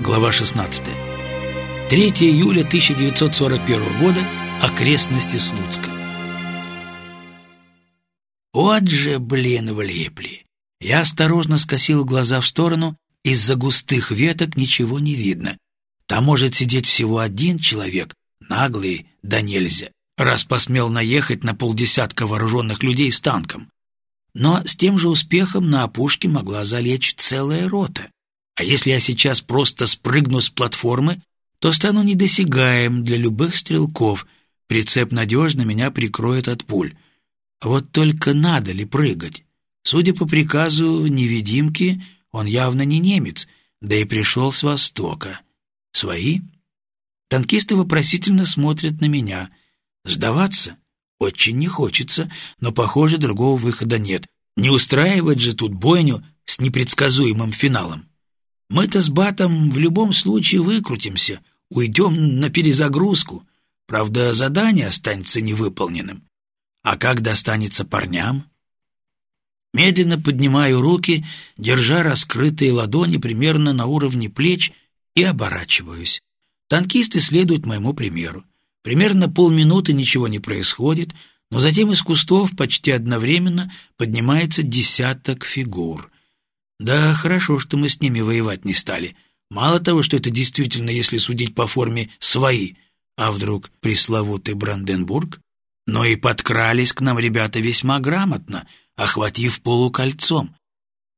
Глава 16. 3 июля 1941 года. Окрестности Слуцка. Вот же, блин, влипли. Я осторожно скосил глаза в сторону. Из-за густых веток ничего не видно. Там может сидеть всего один человек, наглый, да нельзя, раз посмел наехать на полдесятка вооруженных людей с танком. Но с тем же успехом на опушке могла залечь целая рота. А если я сейчас просто спрыгну с платформы, то стану недосягаем для любых стрелков. Прицеп надежно меня прикроет от пуль. Вот только надо ли прыгать? Судя по приказу невидимки, он явно не немец, да и пришел с востока. Свои? Танкисты вопросительно смотрят на меня. Сдаваться? Очень не хочется, но, похоже, другого выхода нет. Не устраивать же тут бойню с непредсказуемым финалом. Мы-то с Батом в любом случае выкрутимся, уйдем на перезагрузку. Правда, задание останется невыполненным. А как достанется парням? Медленно поднимаю руки, держа раскрытые ладони примерно на уровне плеч, и оборачиваюсь. Танкисты следуют моему примеру. Примерно полминуты ничего не происходит, но затем из кустов почти одновременно поднимается десяток фигур. Да, хорошо, что мы с ними воевать не стали. Мало того, что это действительно, если судить по форме, свои, а вдруг пресловутый Бранденбург, но и подкрались к нам ребята весьма грамотно, охватив полукольцом.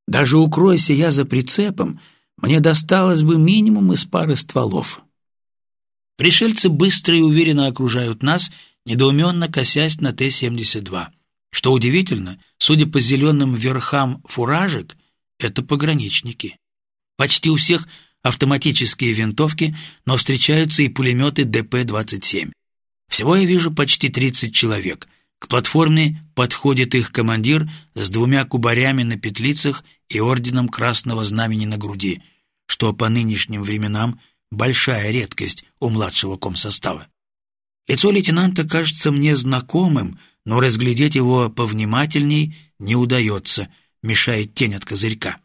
Даже укройся я за прицепом, мне досталось бы минимум из пары стволов. Пришельцы быстро и уверенно окружают нас, недоуменно косясь на Т-72. Что удивительно, судя по зеленым верхам фуражек, это пограничники. Почти у всех автоматические винтовки, но встречаются и пулеметы ДП-27. Всего я вижу почти 30 человек. К платформе подходит их командир с двумя кубарями на петлицах и орденом Красного Знамени на груди, что по нынешним временам большая редкость у младшего комсостава. Лицо лейтенанта кажется мне знакомым, но разглядеть его повнимательней не удается — мешает тень от козырька.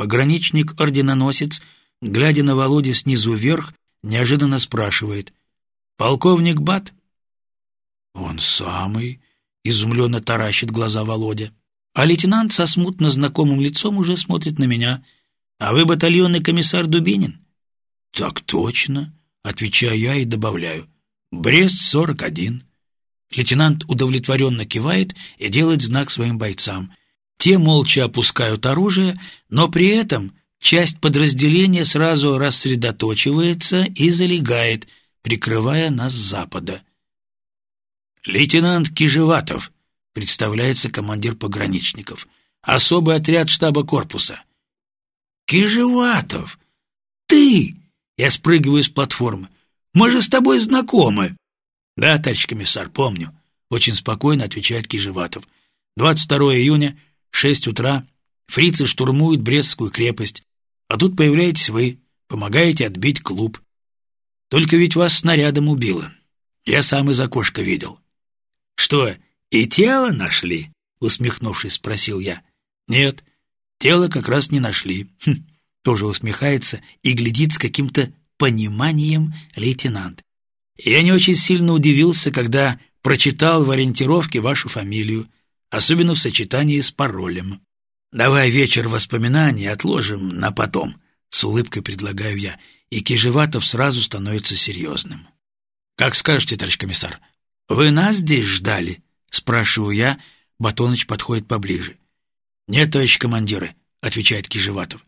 Пограничник-орденоносец, глядя на Володю снизу вверх, неожиданно спрашивает. «Полковник Бат?» «Он самый», — изумленно таращит глаза Володя. А лейтенант со смутно знакомым лицом уже смотрит на меня. «А вы батальонный комиссар Дубинин?» «Так точно», — отвечаю я и добавляю. «Брест, 41». Лейтенант удовлетворенно кивает и делает знак своим бойцам. Те молча опускают оружие, но при этом часть подразделения сразу рассредоточивается и залегает, прикрывая нас с запада. «Лейтенант Кижеватов», — представляется командир пограничников, «особый отряд штаба корпуса». «Кижеватов! Ты!» — я спрыгиваю с платформы. «Мы же с тобой знакомы!» «Да, товарищ комиссар, помню», — очень спокойно отвечает Кижеватов. «22 июня Шесть утра, фрицы штурмуют Брестскую крепость, а тут появляетесь вы, помогаете отбить клуб. Только ведь вас снарядом убило. Я сам из окошка видел. Что, и тело нашли? Усмехнувшись, спросил я. Нет, тело как раз не нашли. Хм, тоже усмехается и глядит с каким-то пониманием лейтенант. Я не очень сильно удивился, когда прочитал в ориентировке вашу фамилию особенно в сочетании с паролем. «Давай вечер воспоминаний отложим на потом», — с улыбкой предлагаю я, и Кижеватов сразу становится серьезным. «Как скажете, товарищ комиссар, вы нас здесь ждали?» — спрашиваю я, Батоныч подходит поближе. «Нет, товарищ командиры», — отвечает Кижеватов.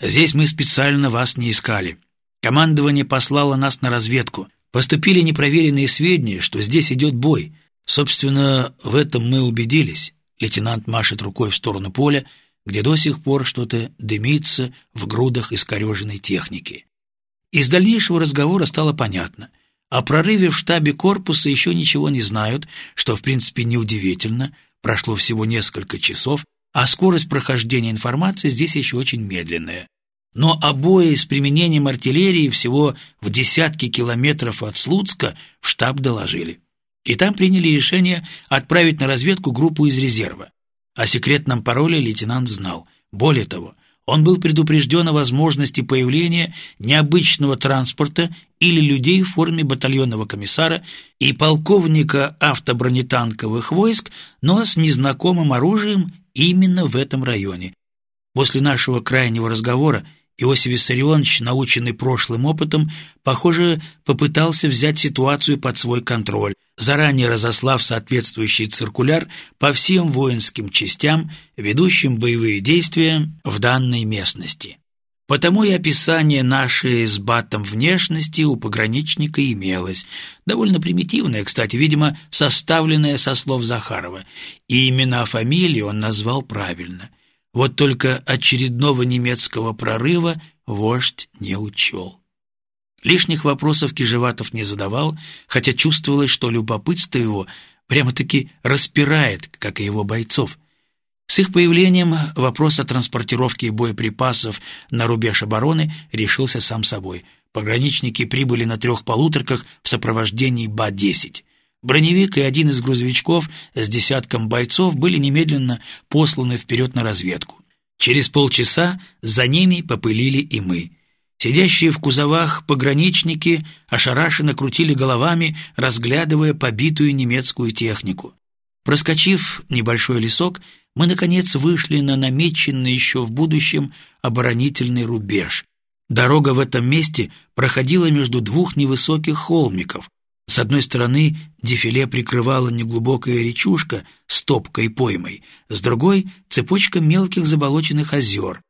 «Здесь мы специально вас не искали. Командование послало нас на разведку. Поступили непроверенные сведения, что здесь идет бой. Собственно, в этом мы убедились. Лейтенант машет рукой в сторону поля, где до сих пор что-то дымится в грудах искореженной техники. Из дальнейшего разговора стало понятно. О прорыве в штабе корпуса еще ничего не знают, что, в принципе, неудивительно. Прошло всего несколько часов, а скорость прохождения информации здесь еще очень медленная. Но обои с применением артиллерии всего в десятки километров от Слуцка в штаб доложили. И там приняли решение отправить на разведку группу из резерва. О секретном пароле лейтенант знал. Более того, он был предупрежден о возможности появления необычного транспорта или людей в форме батальонного комиссара и полковника автобронетанковых войск, но с незнакомым оружием именно в этом районе. После нашего крайнего разговора Иосиф Виссарионович, наученный прошлым опытом, похоже, попытался взять ситуацию под свой контроль, заранее разослав соответствующий циркуляр по всем воинским частям, ведущим боевые действия в данной местности. Потому и описание нашей с Батом внешности у пограничника имелось, довольно примитивное, кстати, видимо, составленное со слов Захарова, и имена фамилии он назвал правильно – вот только очередного немецкого прорыва вождь не учел. Лишних вопросов Кижеватов не задавал, хотя чувствовалось, что любопытство его прямо-таки распирает, как и его бойцов. С их появлением вопрос о транспортировке боеприпасов на рубеж обороны решился сам собой. Пограничники прибыли на трех полуторках в сопровождении Ба-10. Броневик и один из грузовичков с десятком бойцов были немедленно посланы вперед на разведку. Через полчаса за ними попылили и мы. Сидящие в кузовах пограничники ошарашенно крутили головами, разглядывая побитую немецкую технику. Проскочив небольшой лесок, мы, наконец, вышли на намеченный еще в будущем оборонительный рубеж. Дорога в этом месте проходила между двух невысоких холмиков, с одной стороны дефиле прикрывала неглубокая речушка с топкой поймой, с другой — цепочка мелких заболоченных озер.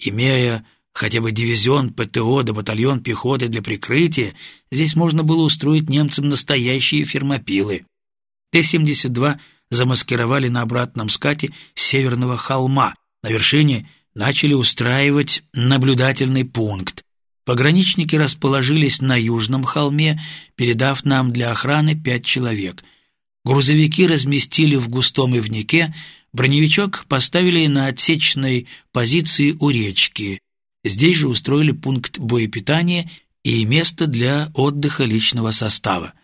Имея хотя бы дивизион ПТО да батальон пехоты для прикрытия, здесь можно было устроить немцам настоящие фермопилы. Т-72 замаскировали на обратном скате северного холма. На вершине начали устраивать наблюдательный пункт. Пограничники расположились на южном холме, передав нам для охраны пять человек. Грузовики разместили в густом ивнике, броневичок поставили на отсечной позиции у речки. Здесь же устроили пункт боепитания и место для отдыха личного состава.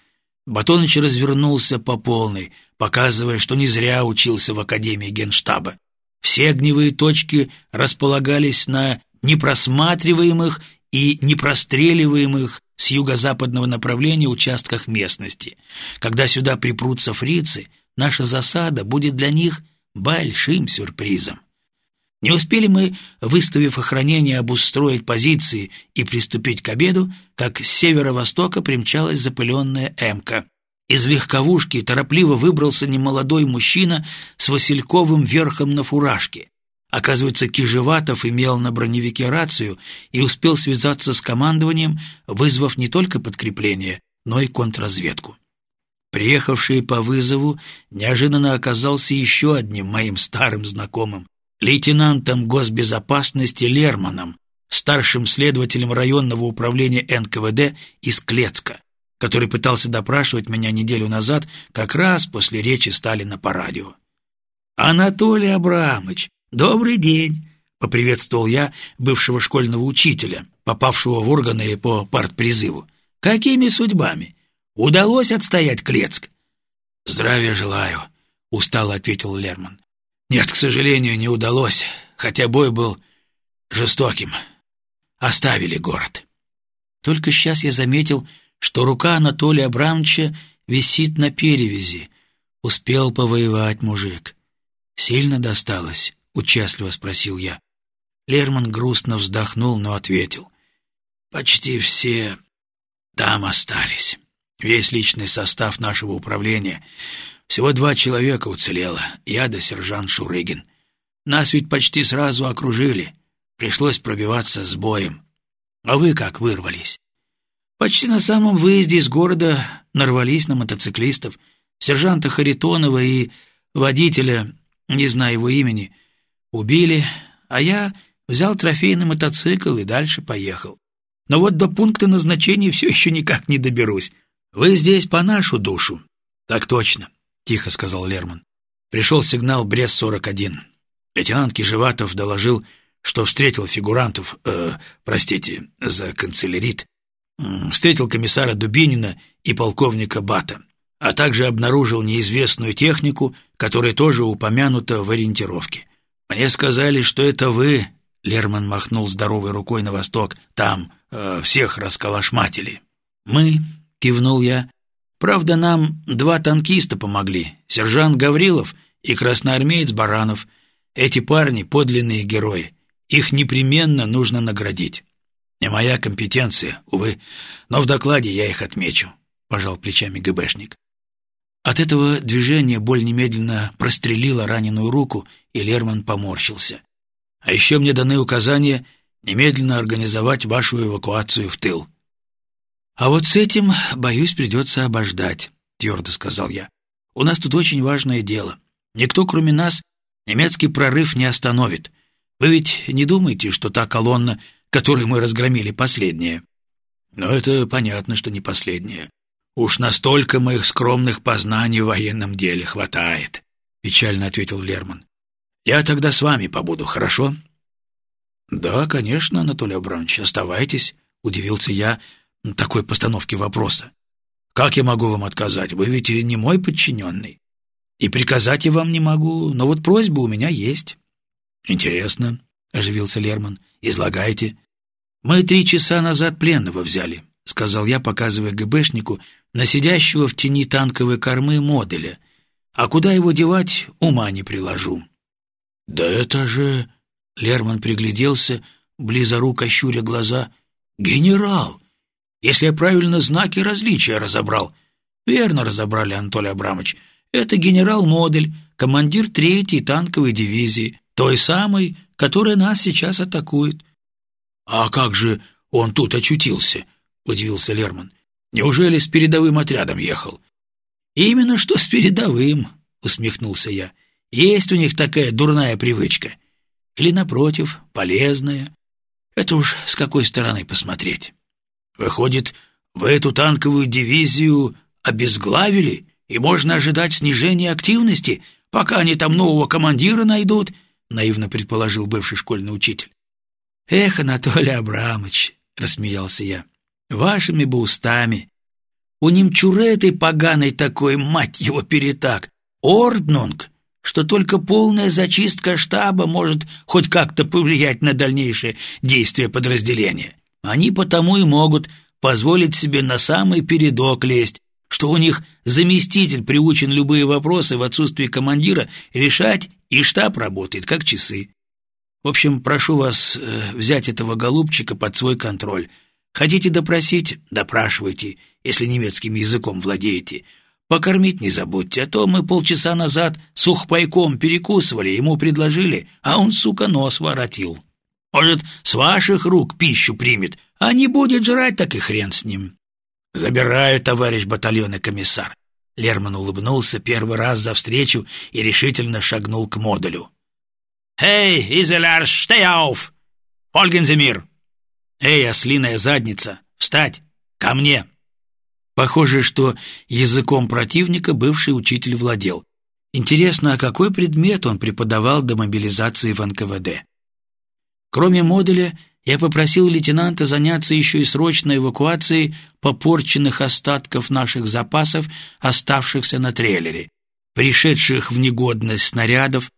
Батоныч развернулся по полной, показывая, что не зря учился в Академии Генштаба. Все огневые точки располагались на непросматриваемых и непростреливаемых с юго-западного направления участках местности. Когда сюда припрутся фрицы, наша засада будет для них большим сюрпризом. Не успели мы, выставив охранение, обустроить позиции и приступить к обеду, как с северо-востока примчалась запыленная «Эмка». Из легковушки торопливо выбрался немолодой мужчина с васильковым верхом на фуражке. Оказывается, Кижеватов имел на броневике рацию и успел связаться с командованием, вызвав не только подкрепление, но и контрразведку. Приехавший по вызову неожиданно оказался еще одним моим старым знакомым, лейтенантом госбезопасности Лерманом, старшим следователем районного управления НКВД из Клецка, который пытался допрашивать меня неделю назад, как раз после речи Сталина по радио. «Анатолий Абрамович, «Добрый день!» — поприветствовал я бывшего школьного учителя, попавшего в органы по партпризыву. «Какими судьбами? Удалось отстоять Клецк?» «Здравия желаю», — устало ответил Лерман. «Нет, к сожалению, не удалось, хотя бой был жестоким. Оставили город». Только сейчас я заметил, что рука Анатолия Абрамовича висит на перевязи. Успел повоевать мужик. Сильно досталось участливо спросил я. Лерман грустно вздохнул, но ответил. «Почти все там остались. Весь личный состав нашего управления. Всего два человека уцелело, я да сержант Шурыгин. Нас ведь почти сразу окружили. Пришлось пробиваться с боем. А вы как вырвались?» Почти на самом выезде из города нарвались на мотоциклистов, сержанта Харитонова и водителя, не знаю его имени, Убили, а я взял трофейный мотоцикл и дальше поехал. Но вот до пункта назначения все еще никак не доберусь. Вы здесь по нашу душу. Так точно, тихо сказал Лерман. Пришел сигнал Брест-41. Лейтенант Кижеватов доложил, что встретил фигурантов, э, простите, за канцелярит, встретил комиссара Дубинина и полковника Бата, а также обнаружил неизвестную технику, которая тоже упомянута в ориентировке. Мне сказали, что это вы Лерман махнул здоровой рукой на восток. «Там э, всех расколошматили». «Мы», — кивнул я. «Правда, нам два танкиста помогли. Сержант Гаврилов и красноармеец Баранов. Эти парни — подлинные герои. Их непременно нужно наградить. Не моя компетенция, увы, но в докладе я их отмечу», — пожал плечами ГБшник. От этого движения боль немедленно прострелила раненую руку, и Лерман поморщился. А еще мне даны указания немедленно организовать вашу эвакуацию в тыл. А вот с этим, боюсь, придется обождать, твердо сказал я. У нас тут очень важное дело. Никто, кроме нас, немецкий прорыв не остановит. Вы ведь не думаете, что та колонна, которую мы разгромили, последняя? Но это понятно, что не последняя. Уж настолько моих скромных познаний в военном деле хватает, печально ответил Лерман. Я тогда с вами побуду, хорошо?» «Да, конечно, Анатолий Абрамович, оставайтесь», — удивился я такой постановке вопроса. «Как я могу вам отказать? Вы ведь не мой подчиненный. И приказать я вам не могу, но вот просьба у меня есть». «Интересно», — оживился Лерман. «Излагайте». «Мы три часа назад пленного взяли», — сказал я, показывая ГБшнику на сидящего в тени танковой кормы модуля. «А куда его девать, ума не приложу». «Да это же...» — Лерман пригляделся, близоруко щуря глаза. «Генерал! Если я правильно знаки различия разобрал». «Верно разобрали, Анатолий Абрамович. Это генерал-модель, командир третьей танковой дивизии, той самой, которая нас сейчас атакует». «А как же он тут очутился?» — удивился Лерман. «Неужели с передовым отрядом ехал?» «Именно что с передовым», — усмехнулся я. Есть у них такая дурная привычка. Или, напротив, полезная. Это уж с какой стороны посмотреть. Выходит, в эту танковую дивизию обезглавили, и можно ожидать снижения активности, пока они там нового командира найдут, — наивно предположил бывший школьный учитель. «Эх, Анатолий Абрамович», — рассмеялся я, — «вашими бы устами. У немчуры этой поганой такой, мать его, перетак, орднунг, что только полная зачистка штаба может хоть как-то повлиять на дальнейшее действие подразделения. Они потому и могут позволить себе на самый передок лезть, что у них заместитель приучен любые вопросы в отсутствии командира решать, и штаб работает как часы. В общем, прошу вас э, взять этого голубчика под свой контроль. Хотите допросить – допрашивайте, если немецким языком владеете – Покормить не забудьте, а то мы полчаса назад сухпайком перекусывали, ему предложили, а он, сука, нос воротил. Может, с ваших рук пищу примет, а не будет жрать, так и хрен с ним. Забираю, товарищ батальонный комиссар. Лерман улыбнулся первый раз за встречу и решительно шагнул к модулю. «Эй, Изелярш, stay auf! Ольгенземир! Эй, ослиная задница, встать! Ко мне!» Похоже, что языком противника бывший учитель владел. Интересно, а какой предмет он преподавал до мобилизации в НКВД? Кроме модуля, я попросил лейтенанта заняться еще и срочной эвакуацией попорченных остатков наших запасов, оставшихся на трейлере, пришедших в негодность снарядов,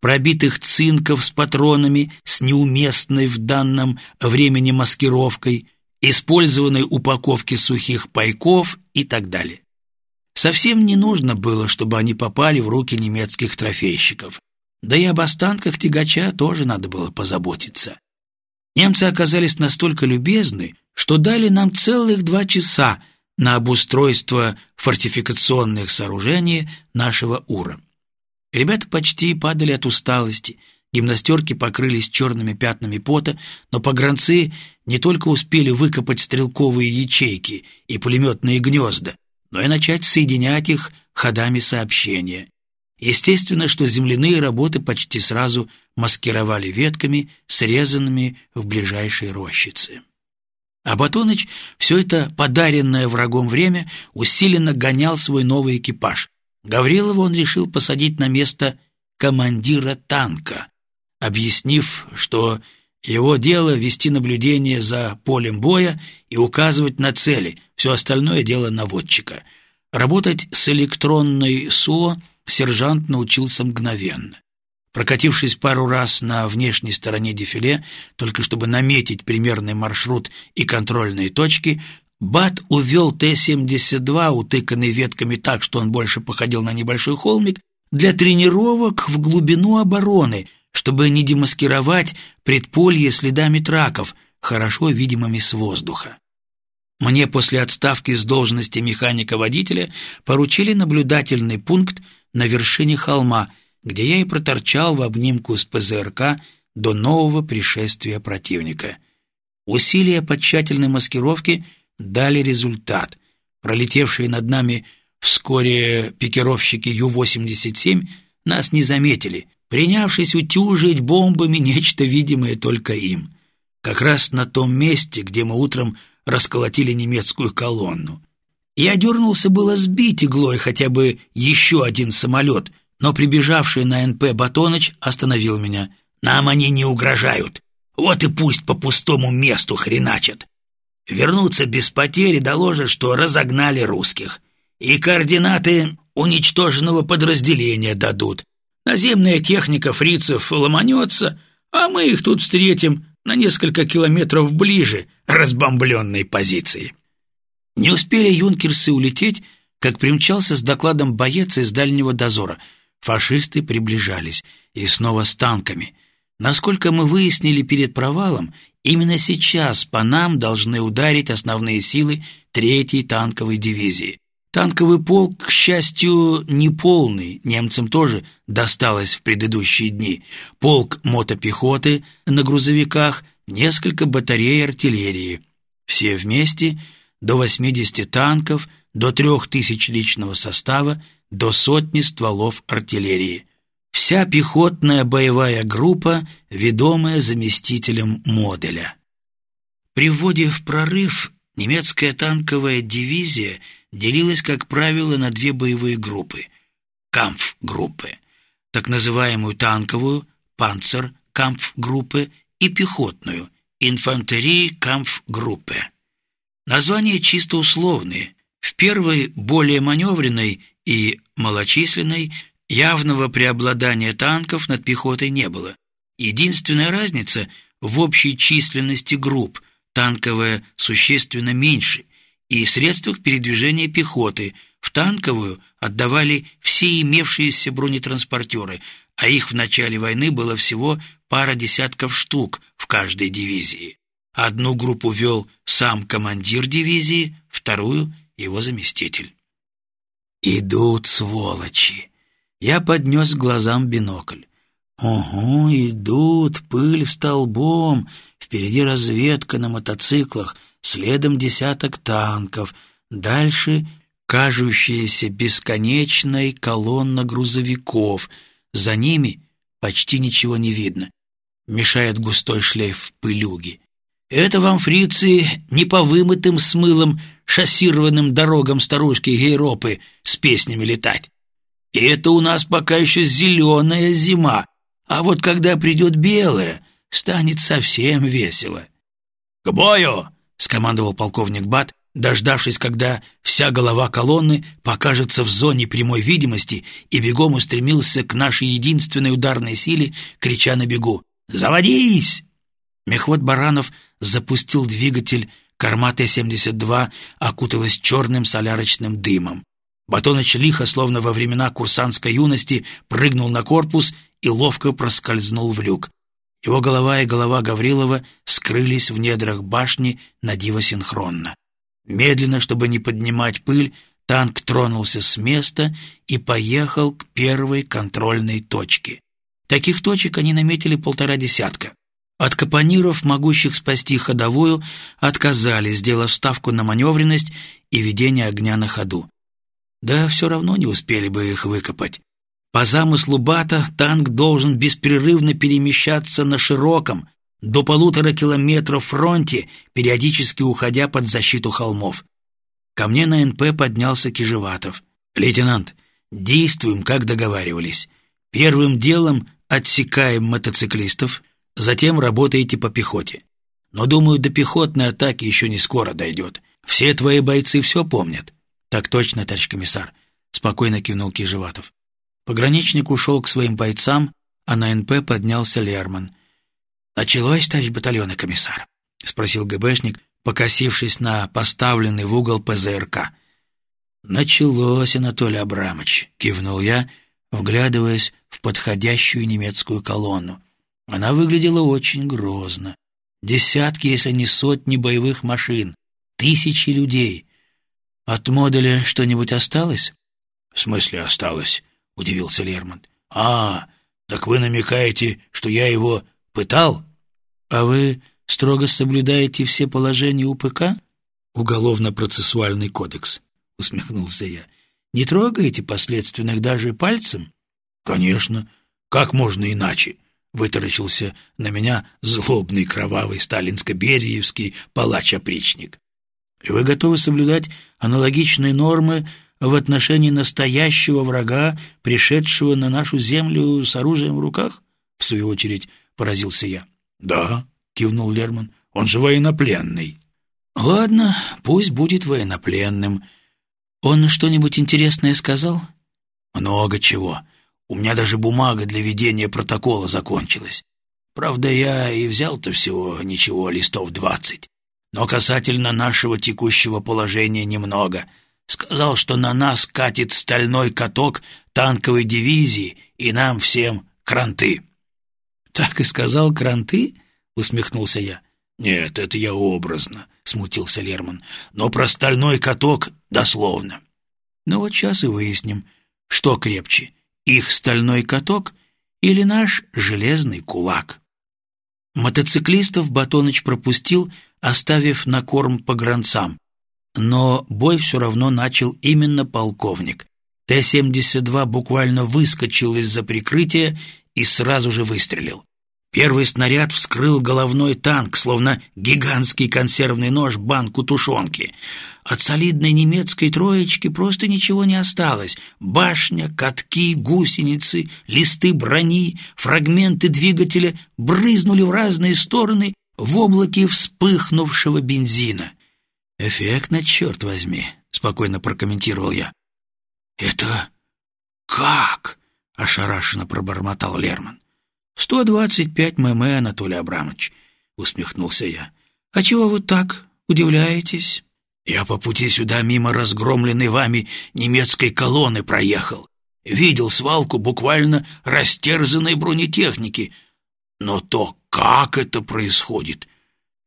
пробитых цинков с патронами с неуместной в данном времени маскировкой – использованной упаковки сухих пайков и так далее. Совсем не нужно было, чтобы они попали в руки немецких трофейщиков. Да и об останках тягача тоже надо было позаботиться. Немцы оказались настолько любезны, что дали нам целых два часа на обустройство фортификационных сооружений нашего Ура. Ребята почти падали от усталости – Гимнастерки покрылись черными пятнами пота, но погранцы не только успели выкопать стрелковые ячейки и пулеметные гнезда, но и начать соединять их ходами сообщения. Естественно, что земляные работы почти сразу маскировали ветками, срезанными в ближайшей рощице. А Батоныч все это подаренное врагом время усиленно гонял свой новый экипаж. Гаврилова он решил посадить на место командира танка, объяснив, что его дело вести наблюдение за полем боя и указывать на цели, все остальное дело наводчика. Работать с электронной СО сержант научился мгновенно. Прокатившись пару раз на внешней стороне дефиле, только чтобы наметить примерный маршрут и контрольные точки, Бат увел Т-72, утыканный ветками так, что он больше походил на небольшой холмик, для тренировок в глубину обороны, чтобы не демаскировать предполье следами траков, хорошо видимыми с воздуха. Мне после отставки с должности механика-водителя поручили наблюдательный пункт на вершине холма, где я и проторчал в обнимку с ПЗРК до нового пришествия противника. Усилия по тщательной маскировке дали результат. Пролетевшие над нами вскоре пикировщики Ю-87 нас не заметили, принявшись утюжить бомбами нечто видимое только им. Как раз на том месте, где мы утром расколотили немецкую колонну. Я дернулся было сбить иглой хотя бы еще один самолет, но прибежавший на НП Батоныч остановил меня. «Нам они не угрожают. Вот и пусть по пустому месту хреначат. Вернуться без потери доложат, что разогнали русских. И координаты уничтоженного подразделения дадут. Наземная техника фрицев ломанется, а мы их тут встретим на несколько километров ближе разбомбленной позиции. Не успели юнкерсы улететь, как примчался с докладом боец из дальнего дозора. Фашисты приближались, и снова с танками. Насколько мы выяснили перед провалом, именно сейчас по нам должны ударить основные силы третьей танковой дивизии. Танковый полк, к счастью, не полный, немцам тоже досталось в предыдущие дни. Полк мотопехоты на грузовиках, несколько батарей артиллерии. Все вместе до 80 танков, до 3000 личного состава, до сотни стволов артиллерии. Вся пехотная боевая группа, ведомая заместителем Моделя. При вводе в прорыв немецкая танковая дивизия – делилась, как правило, на две боевые группы – кампф-группы, так называемую танковую, панцер-кампф-группы и пехотную, инфантерии-кампф-группы. Названия чисто условные. В первой, более маневренной и малочисленной, явного преобладания танков над пехотой не было. Единственная разница в общей численности групп – танковая существенно меньше – и средствах передвижения пехоты. В танковую отдавали все имевшиеся бронетранспортеры, а их в начале войны было всего пара десятков штук в каждой дивизии. Одну группу вел сам командир дивизии, вторую — его заместитель. «Идут сволочи!» Я поднес к глазам бинокль. «Ого, идут, пыль столбом, впереди разведка на мотоциклах, следом десяток танков, дальше кажущаяся бесконечной колонна грузовиков, за ними почти ничего не видно, мешает густой шлейф пылюги. Это вам, фрицы, не по вымытым смылом шоссированным дорогам старушки Гейропы с песнями летать. И это у нас пока еще зеленая зима, а вот когда придет белая, станет совсем весело. «К бою!» — скомандовал полковник Бат, дождавшись, когда вся голова колонны покажется в зоне прямой видимости, и бегом устремился к нашей единственной ударной силе, крича на бегу «Заводись!». Мехвод Баранов запустил двигатель, корма Т-72 окуталась черным солярочным дымом. Батоныч лихо, словно во времена курсантской юности, прыгнул на корпус и ловко проскользнул в люк. Его голова и голова Гаврилова скрылись в недрах башни на диво синхронно. Медленно, чтобы не поднимать пыль, танк тронулся с места и поехал к первой контрольной точке. Таких точек они наметили полтора десятка. От капониров, могущих спасти ходовую, отказались, сделав ставку на маневренность и ведение огня на ходу. Да все равно не успели бы их выкопать. По замыслу Бата танк должен беспрерывно перемещаться на широком, до полутора километров фронте, периодически уходя под защиту холмов. Ко мне на НП поднялся Кижеватов. «Лейтенант, действуем, как договаривались. Первым делом отсекаем мотоциклистов, затем работаете по пехоте. Но, думаю, до пехотной атаки еще не скоро дойдет. Все твои бойцы все помнят». «Так точно, товарищ комиссар», — спокойно кивнул Кижеватов. Пограничник ушел к своим бойцам, а на НП поднялся Лерман. «Началось, товарищ батальона, комиссар?» — спросил ГБшник, покосившись на поставленный в угол ПЗРК. «Началось, Анатолий Абрамович», — кивнул я, вглядываясь в подходящую немецкую колонну. Она выглядела очень грозно. Десятки, если не сотни боевых машин, тысячи людей. От модуля что-нибудь осталось? «В смысле осталось?» — удивился Лермонт. «А, так вы намекаете, что я его пытал?» «А вы строго соблюдаете все положения УПК?» «Уголовно-процессуальный кодекс», — усмехнулся я. «Не трогаете последственных даже пальцем?» «Конечно. Как можно иначе?» — вытаращился на меня злобный кровавый сталинско-бериевский палач-опричник. «И вы готовы соблюдать аналогичные нормы в отношении настоящего врага, пришедшего на нашу землю с оружием в руках?» — в свою очередь поразился я. «Да», — кивнул Лерман, — «он же военнопленный». «Ладно, пусть будет военнопленным. Он что-нибудь интересное сказал?» «Много чего. У меня даже бумага для ведения протокола закончилась. Правда, я и взял-то всего ничего, листов двадцать. Но касательно нашего текущего положения немного. Сказал, что на нас катит стальной каток танковой дивизии, и нам всем кранты». «Так и сказал кранты?» — усмехнулся я. «Нет, это я образно», — смутился Лерман. «Но про стальной каток дословно». «Ну вот сейчас и выясним, что крепче, их стальной каток или наш железный кулак». Мотоциклистов Батоныч пропустил, оставив на корм погранцам. Но бой все равно начал именно полковник. Т-72 буквально выскочил из-за прикрытия и сразу же выстрелил. Первый снаряд вскрыл головной танк, словно гигантский консервный нож банку тушенки. От солидной немецкой троечки просто ничего не осталось. Башня, катки, гусеницы, листы брони, фрагменты двигателя брызнули в разные стороны в облаке вспыхнувшего бензина. «Эффектно, черт возьми», — спокойно прокомментировал я. «Это как?» — ошарашенно пробормотал Лерман. «Сто двадцать пять мм, Анатолий Абрамович», — усмехнулся я. «А чего вы так удивляетесь?» «Я по пути сюда мимо разгромленной вами немецкой колонны проехал. Видел свалку буквально растерзанной бронетехники. Но то, как это происходит,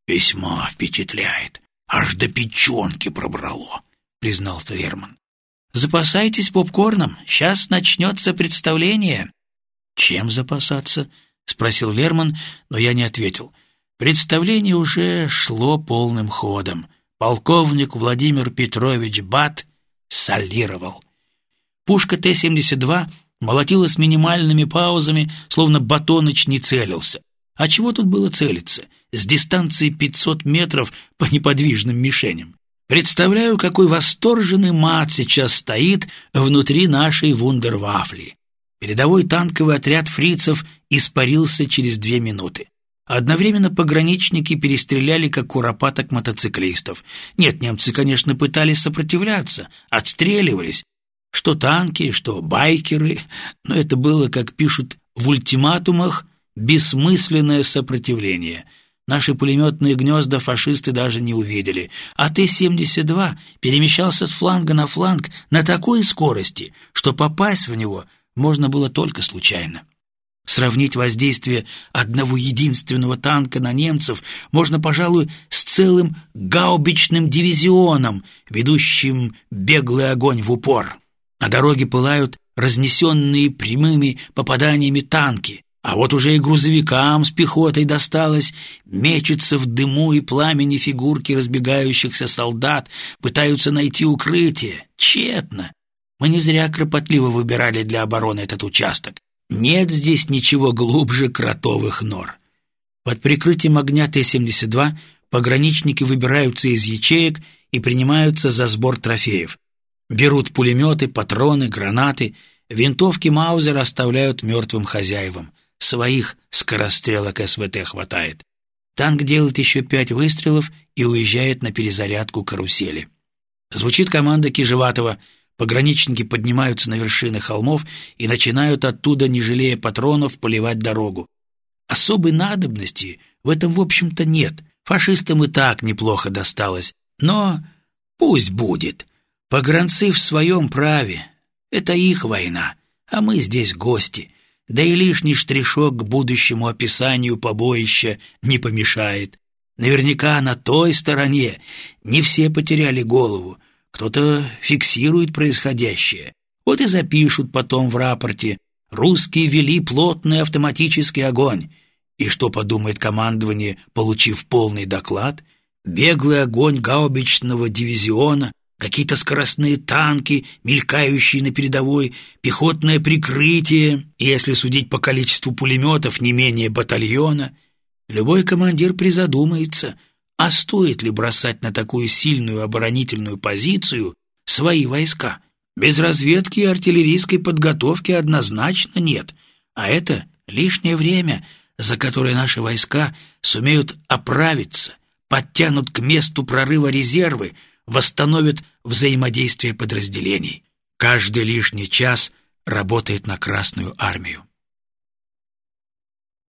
весьма впечатляет. Аж до печенки пробрало», — признался Верман. «Запасайтесь попкорном, сейчас начнется представление», «Чем запасаться?» — спросил Лерман, но я не ответил. Представление уже шло полным ходом. Полковник Владимир Петрович Бат солировал. Пушка Т-72 молотила с минимальными паузами, словно Батоныч не целился. А чего тут было целиться? С дистанции 500 метров по неподвижным мишеням. Представляю, какой восторженный мат сейчас стоит внутри нашей вундервафли. Передовой танковый отряд фрицев испарился через две минуты. Одновременно пограничники перестреляли, как куропаток мотоциклистов. Нет, немцы, конечно, пытались сопротивляться, отстреливались. Что танки, что байкеры, но это было, как пишут в ультиматумах, бессмысленное сопротивление. Наши пулеметные гнезда фашисты даже не увидели, а Т-72 перемещался с фланга на фланг на такой скорости, что попасть в него можно было только случайно. Сравнить воздействие одного единственного танка на немцев можно, пожалуй, с целым гаубичным дивизионом, ведущим беглый огонь в упор. На дороге пылают разнесенные прямыми попаданиями танки, а вот уже и грузовикам с пехотой досталось, мечется в дыму и пламени фигурки разбегающихся солдат, пытаются найти укрытие. Тщетно. Мы не зря кропотливо выбирали для обороны этот участок. Нет здесь ничего глубже кротовых нор. Под прикрытием огня Т-72 пограничники выбираются из ячеек и принимаются за сбор трофеев. Берут пулеметы, патроны, гранаты, винтовки Маузера оставляют мертвым хозяевам. Своих скорострелок СВТ хватает. Танк делает еще пять выстрелов и уезжает на перезарядку карусели. Звучит команда Кижеватова Пограничники поднимаются на вершины холмов и начинают оттуда, не жалея патронов, поливать дорогу. Особой надобности в этом, в общем-то, нет. Фашистам и так неплохо досталось. Но пусть будет. Погранцы в своем праве. Это их война, а мы здесь гости. Да и лишний штришок к будущему описанию побоища не помешает. Наверняка на той стороне не все потеряли голову. Кто-то фиксирует происходящее. Вот и запишут потом в рапорте «Русские вели плотный автоматический огонь». И что подумает командование, получив полный доклад? Беглый огонь гаубичного дивизиона, какие-то скоростные танки, мелькающие на передовой, пехотное прикрытие, если судить по количеству пулеметов, не менее батальона. Любой командир призадумается, а стоит ли бросать на такую сильную оборонительную позицию свои войска? Без разведки и артиллерийской подготовки однозначно нет, а это лишнее время, за которое наши войска сумеют оправиться, подтянут к месту прорыва резервы, восстановят взаимодействие подразделений. Каждый лишний час работает на Красную армию.